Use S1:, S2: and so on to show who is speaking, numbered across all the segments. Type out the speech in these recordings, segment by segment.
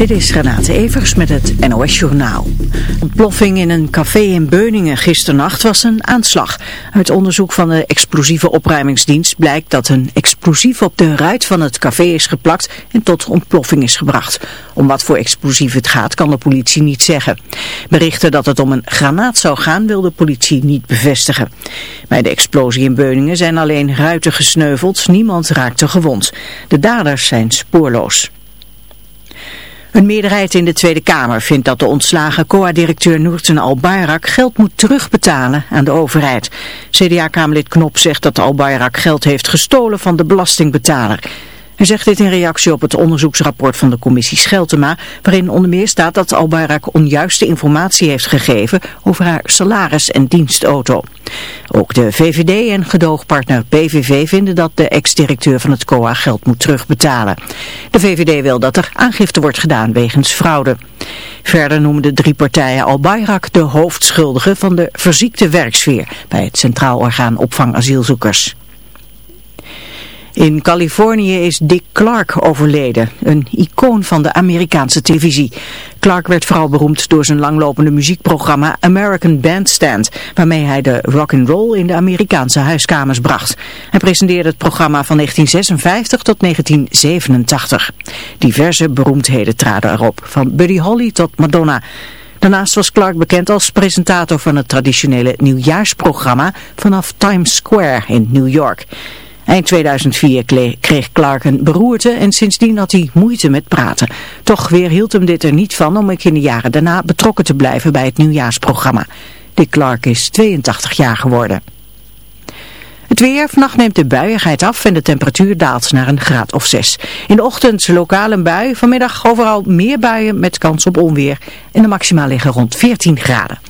S1: Dit is Renate Evers met het NOS Journaal. Ontploffing in een café in Beuningen gisternacht was een aanslag. Uit onderzoek van de explosieve opruimingsdienst blijkt dat een explosief op de ruit van het café is geplakt en tot ontploffing is gebracht. Om wat voor explosief het gaat kan de politie niet zeggen. Berichten dat het om een granaat zou gaan wil de politie niet bevestigen. Bij de explosie in Beuningen zijn alleen ruiten gesneuveld, niemand raakte gewond. De daders zijn spoorloos. Een meerderheid in de Tweede Kamer vindt dat de ontslagen COA-directeur Noorten Al-Bayrak geld moet terugbetalen aan de overheid. CDA-Kamerlid Knop zegt dat Al-Bayrak geld heeft gestolen van de belastingbetaler. Hij zegt dit in reactie op het onderzoeksrapport van de commissie Scheltema, waarin onder meer staat dat Albayrak onjuiste informatie heeft gegeven over haar salaris en dienstauto. Ook de VVD en gedoogpartner PVV vinden dat de ex-directeur van het COA geld moet terugbetalen. De VVD wil dat er aangifte wordt gedaan wegens fraude. Verder noemen de drie partijen Albayrak de hoofdschuldige van de verziekte werksfeer bij het Centraal Orgaan Opvang Asielzoekers. In Californië is Dick Clark overleden, een icoon van de Amerikaanse televisie. Clark werd vooral beroemd door zijn langlopende muziekprogramma American Bandstand, waarmee hij de rock and roll in de Amerikaanse huiskamers bracht. Hij presenteerde het programma van 1956 tot 1987. Diverse beroemdheden traden erop, van Buddy Holly tot Madonna. Daarnaast was Clark bekend als presentator van het traditionele nieuwjaarsprogramma vanaf Times Square in New York. Eind 2004 kreeg Clark een beroerte en sindsdien had hij moeite met praten. Toch weer hield hem dit er niet van om in de jaren daarna betrokken te blijven bij het nieuwjaarsprogramma. Dick Clark is 82 jaar geworden. Het weer, vannacht neemt de buiigheid af en de temperatuur daalt naar een graad of 6. In de ochtend lokaal een bui, vanmiddag overal meer buien met kans op onweer. En de maxima liggen rond 14 graden.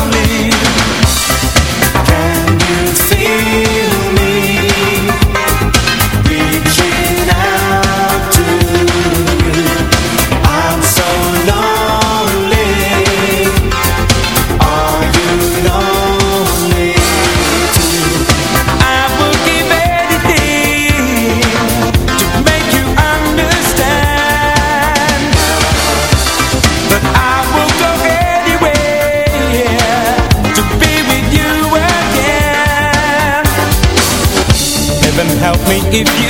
S2: lonely if you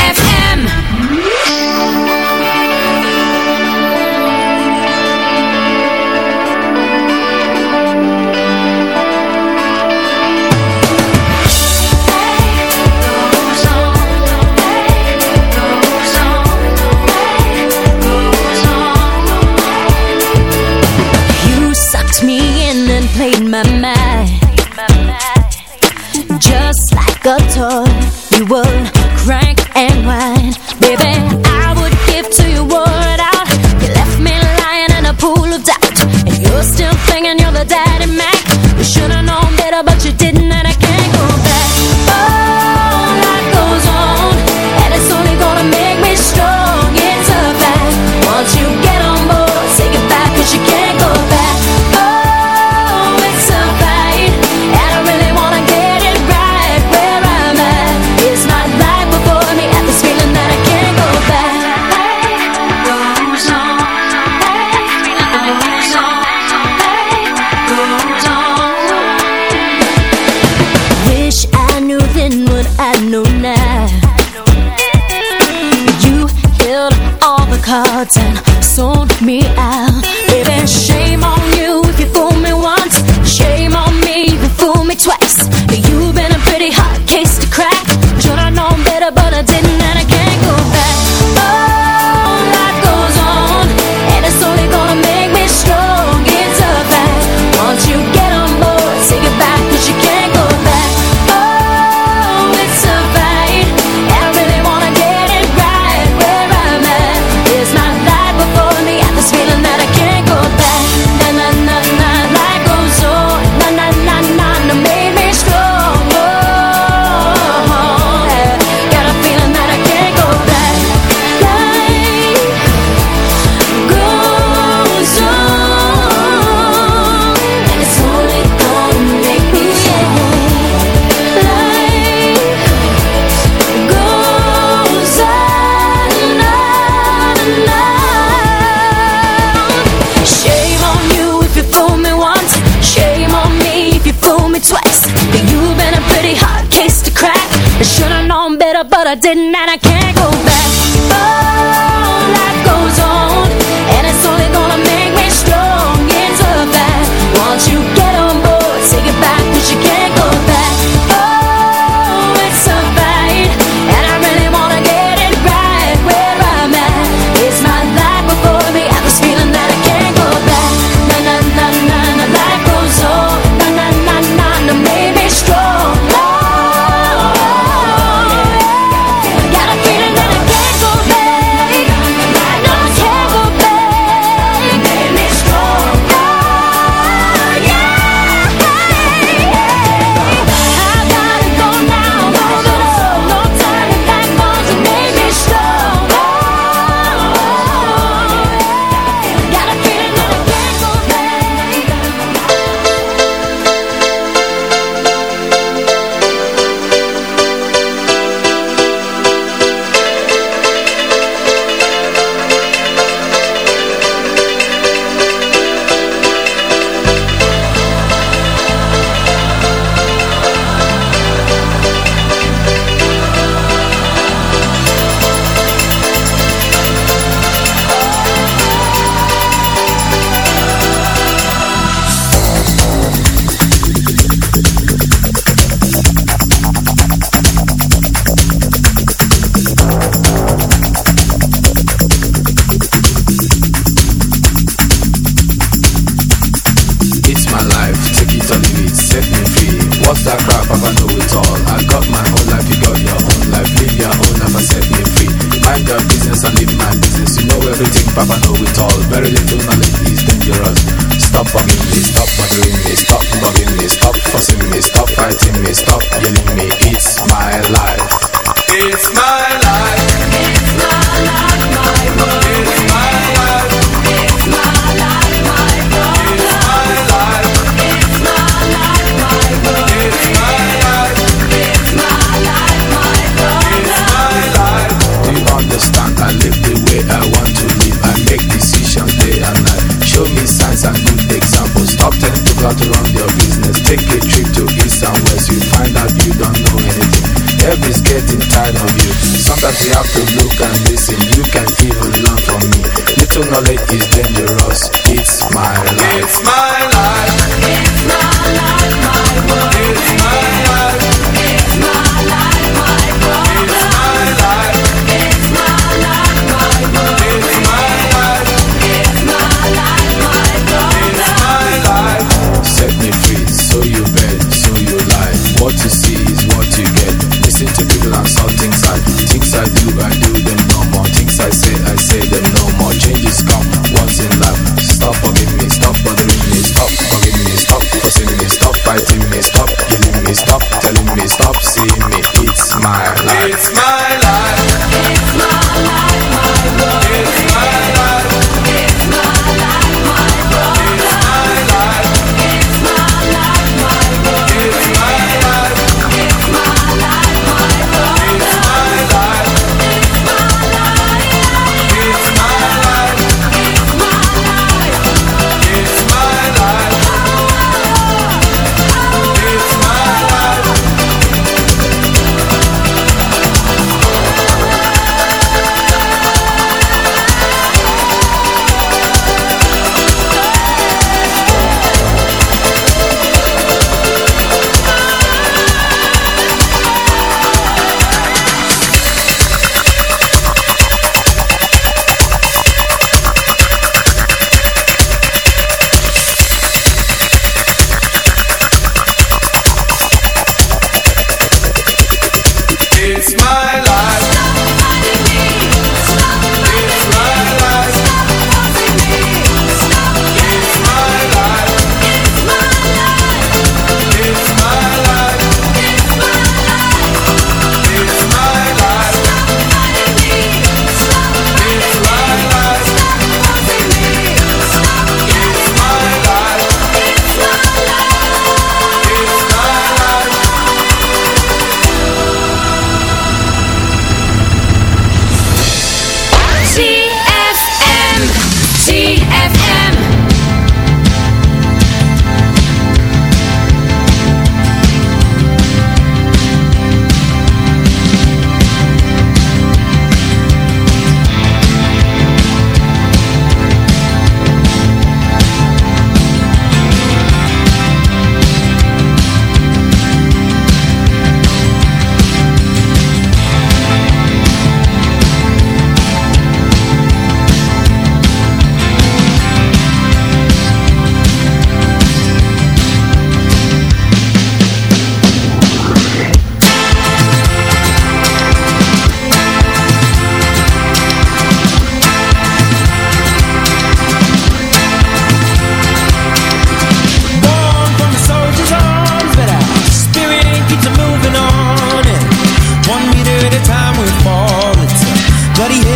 S3: the afternoon.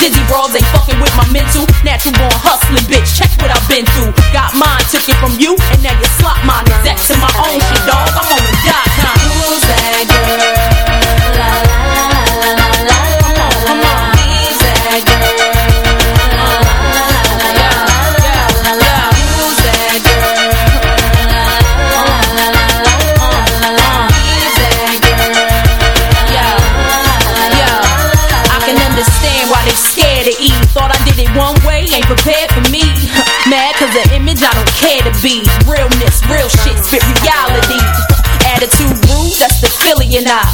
S3: Dizzy brawls ain't fucking with my mental. Natural born hustling, bitch. Check what I've been through. Got mine, took it
S4: from you. you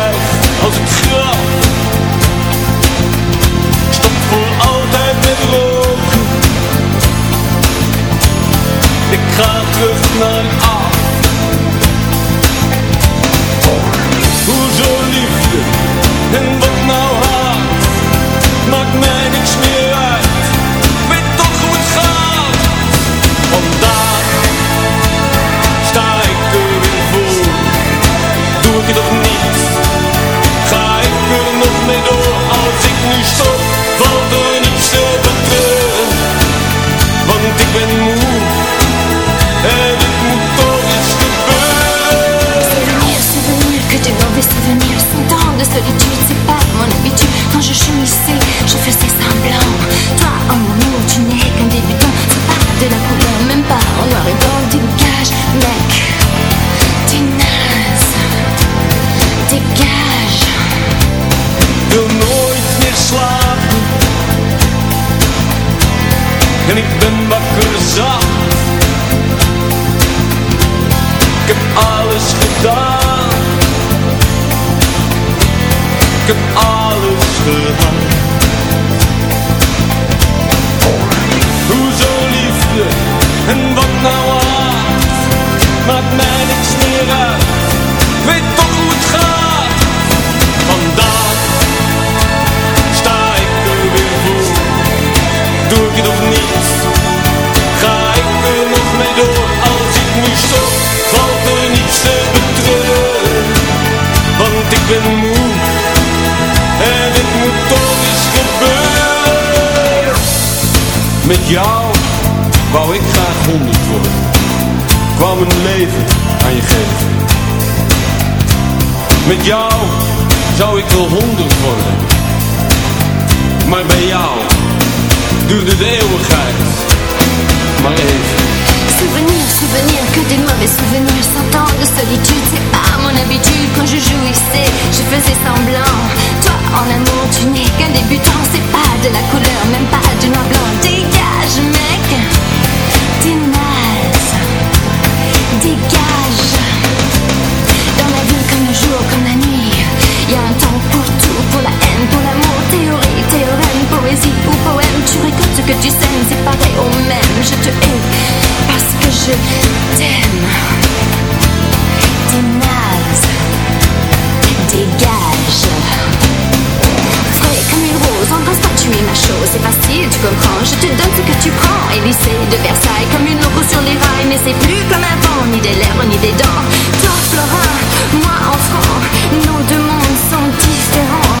S5: Not. je chemissais, je
S6: faisais semblant. Toi, en
S7: mon amour, tu n'es qu'un débutant. C'est pas de la couleur, même pas en noir et blanc. Dégage, mec, t'es naze. Dégage. Wil nooit meer slapen. En ik ben wakker zat. Ik heb alles. Gedaan. Met jou zou ik wel honderd worden. Maar bij jou.
S8: Souvenir, souvenir, que des mauvais souvenirs. Cent ans de solitude, c'est pas mon habitude. Quand je jouissais, je faisais semblant. Toi, en amour, tu n'es qu'un débutant. C'est pas de la couleur, même pas du noir blanc. Dégage, mec, t'es Dégage pour l'amour Théorie, théorème, poésie ou poème. Tu récoltes ce que tu sèmes, c'est pareil au même. Je te hais parce que je t'aime. T'es naze Dégage. Frais comme une rose, embrasse pas, tu es ma chose. C'est facile, tu comprends, je te donne ce que tu prends. Élysée de Versailles, comme une loco sur les rails. Mais c'est plus comme avant, ni des lèvres, ni des dents. Toi, Florin, moi, enfant Nos deux mondes sont différents